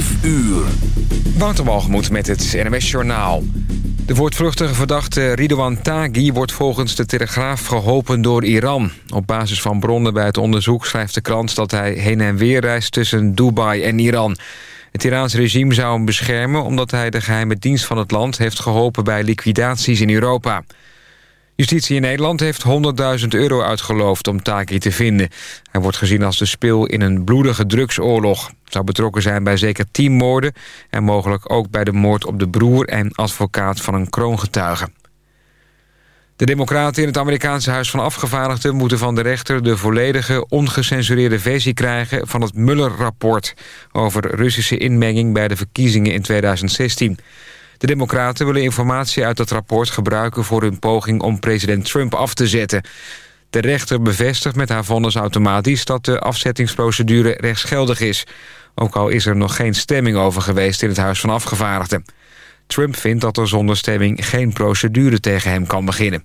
5 uur. Wouter met het NMS Journaal. De voortvluchtige verdachte Ridouan Taghi wordt volgens de Telegraaf geholpen door Iran. Op basis van bronnen bij het onderzoek schrijft de krant dat hij heen en weer reist tussen Dubai en Iran. Het Iraans regime zou hem beschermen omdat hij de geheime dienst van het land heeft geholpen bij liquidaties in Europa. Justitie in Nederland heeft 100.000 euro uitgeloofd om Taki te vinden. Hij wordt gezien als de spil in een bloedige drugsoorlog. Zou betrokken zijn bij zeker 10 moorden... en mogelijk ook bij de moord op de broer en advocaat van een kroongetuige. De democraten in het Amerikaanse Huis van Afgevaardigden... moeten van de rechter de volledige, ongecensureerde versie krijgen... van het Mueller-rapport over Russische inmenging bij de verkiezingen in 2016... De democraten willen informatie uit dat rapport gebruiken... voor hun poging om president Trump af te zetten. De rechter bevestigt met haar vonnis automatisch... dat de afzettingsprocedure rechtsgeldig is. Ook al is er nog geen stemming over geweest in het Huis van Afgevaardigden. Trump vindt dat er zonder stemming geen procedure tegen hem kan beginnen.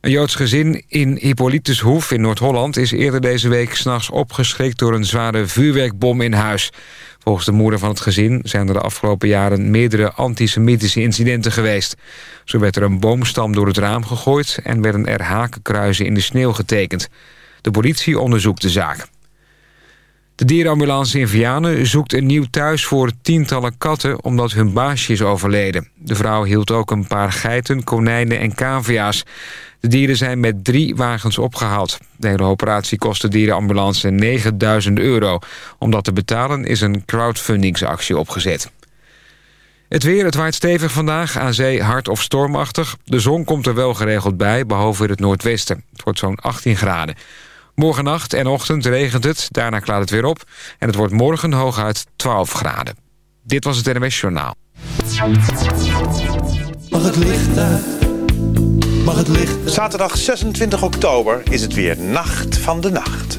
Een Joods gezin in Hippolytushoef in Noord-Holland... is eerder deze week s'nachts opgeschrikt door een zware vuurwerkbom in huis. Volgens de moeder van het gezin zijn er de afgelopen jaren... meerdere antisemitische incidenten geweest. Zo werd er een boomstam door het raam gegooid... en werden er hakenkruizen in de sneeuw getekend. De politie onderzoekt de zaak. De dierenambulance in Vianen zoekt een nieuw thuis voor tientallen katten... omdat hun baasje is overleden. De vrouw hield ook een paar geiten, konijnen en cavia's. De dieren zijn met drie wagens opgehaald. De hele operatie kost de dierenambulance 9000 euro. Om dat te betalen is een crowdfundingsactie opgezet. Het weer, het waait stevig vandaag, aan zee hard of stormachtig. De zon komt er wel geregeld bij, behalve in het noordwesten. Het wordt zo'n 18 graden. Morgennacht en ochtend regent het, daarna klaart het weer op... en het wordt morgen hooguit 12 graden. Dit was het NMS Journaal. Mag het licht uit? Mag het licht Zaterdag 26 oktober is het weer Nacht van de Nacht.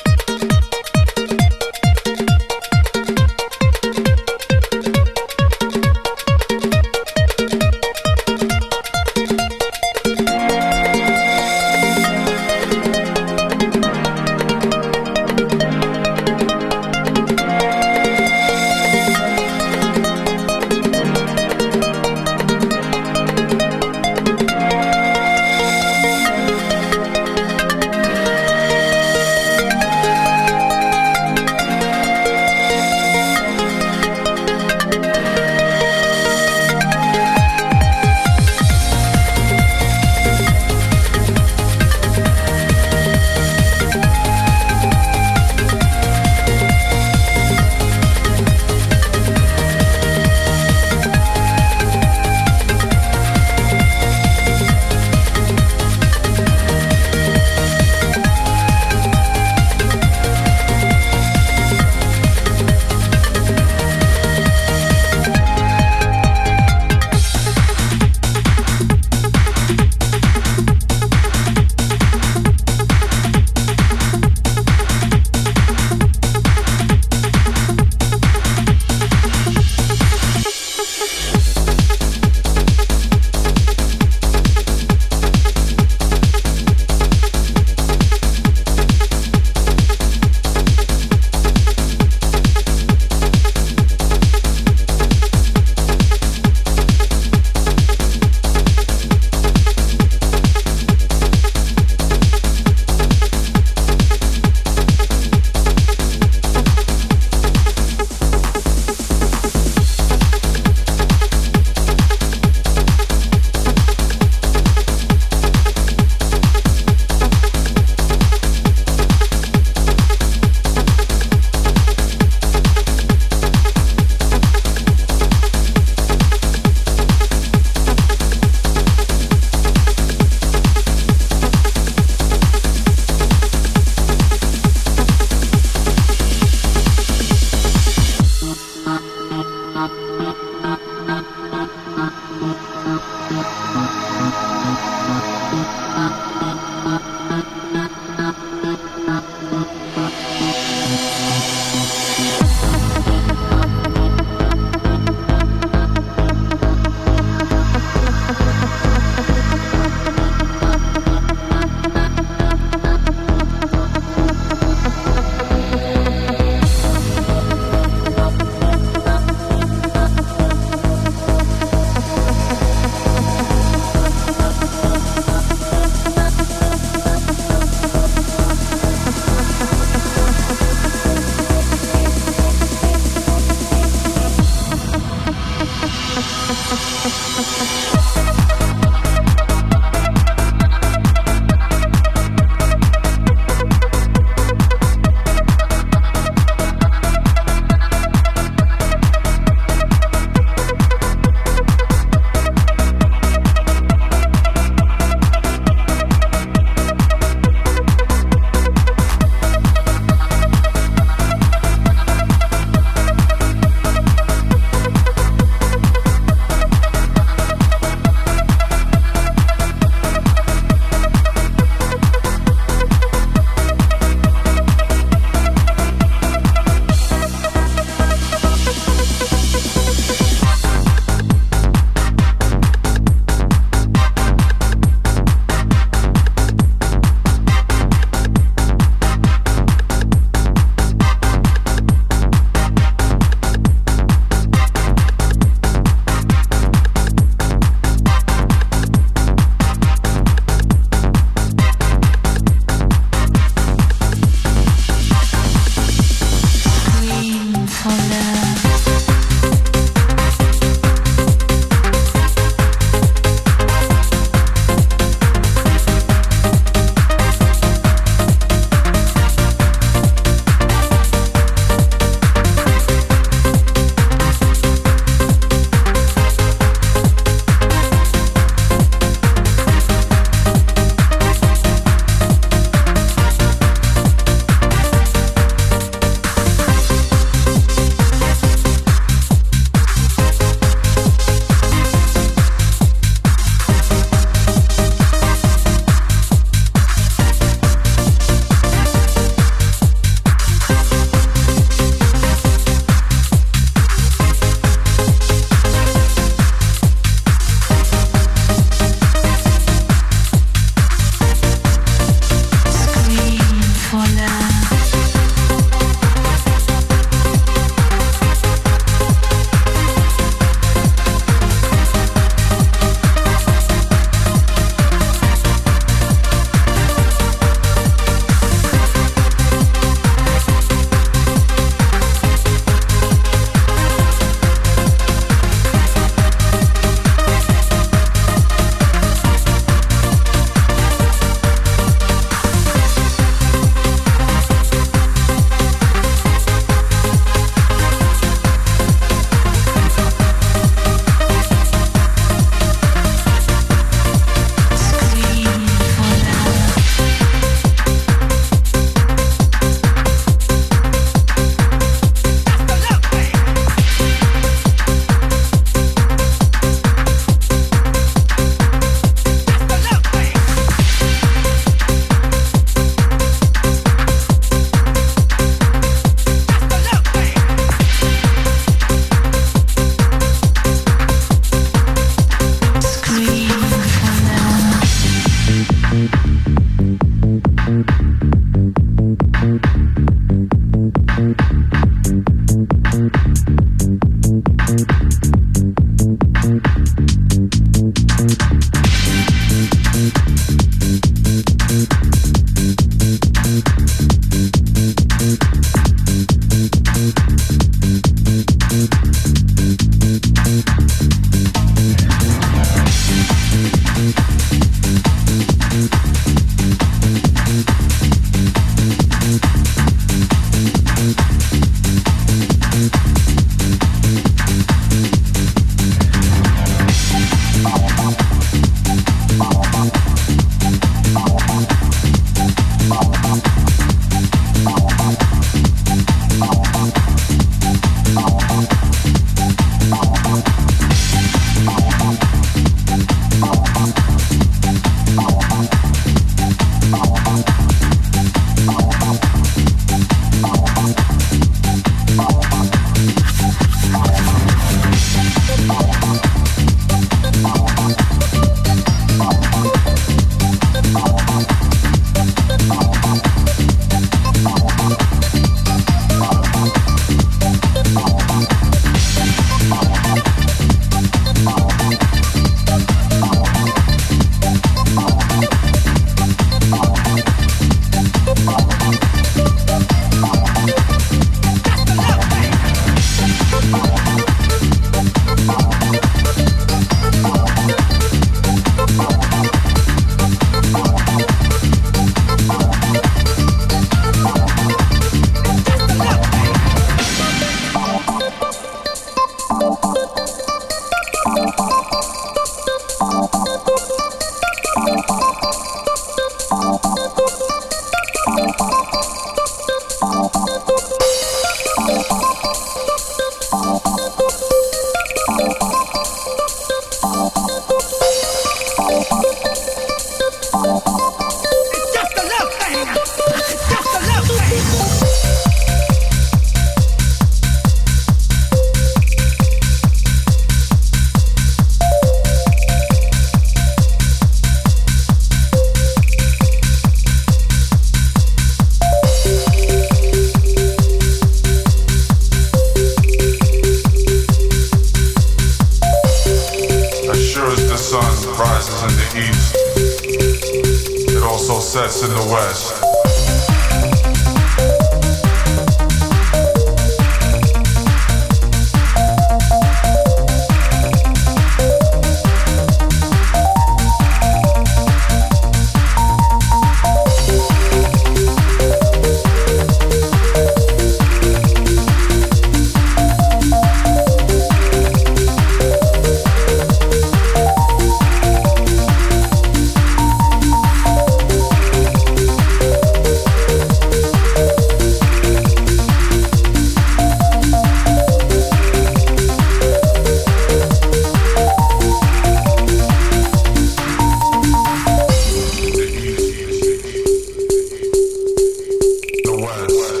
world.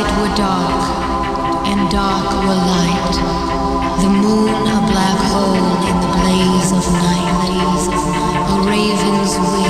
Light were dark and dark were light, the moon a black hole in the blaze of night, a raven's wing